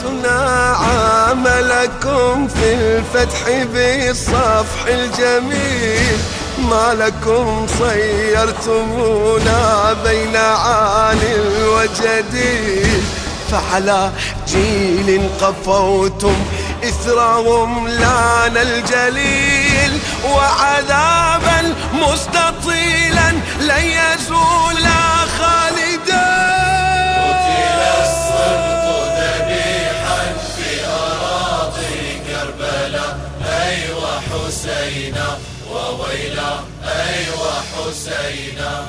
شرفتنا عاملكم في الفتح بالصفح الجميل. ما لكم صيرتمونا بين عالي وجديد. فعلى جيل قفوتم إثرهم لأن الجليل وعذابا أيوة حسينا وويلا أيوة حسينا.